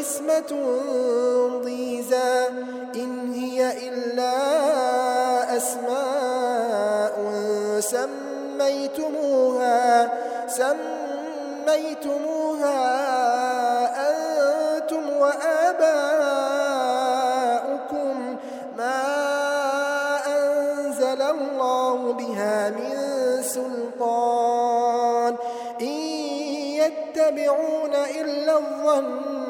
قسمة ضيزى إن هي إلا أسماء سميتموها سميتموها أنتم وآباؤكم. ما أنزل الله بها من سلطان. إن يتبعون إلا الظن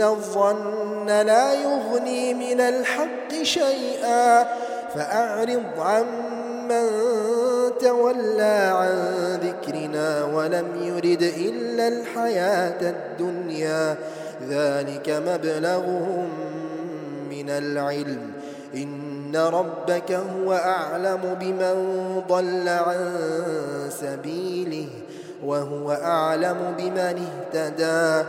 الظن لا يغني من الحق شيئا فأعرض عن من تولى عن ذكرنا ولم يرد إلا الحياة الدنيا. ذلك مبلغهم من العلم. إن ربك هو أعلم بمن ضل عن سبيله وهو أعلم بمن اهتدى.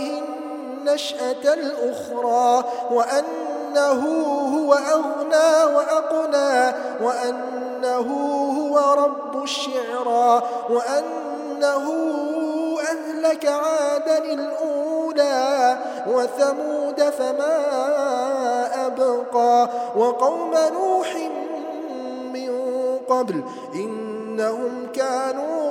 النشأة الأخرى وأن وأنه هو أغنى وأقنى وأنه هو رب الشعرى وأنه أهلك عادا الأولى وثمود فما أبقى وقوم نوح من قبل إنهم كانوا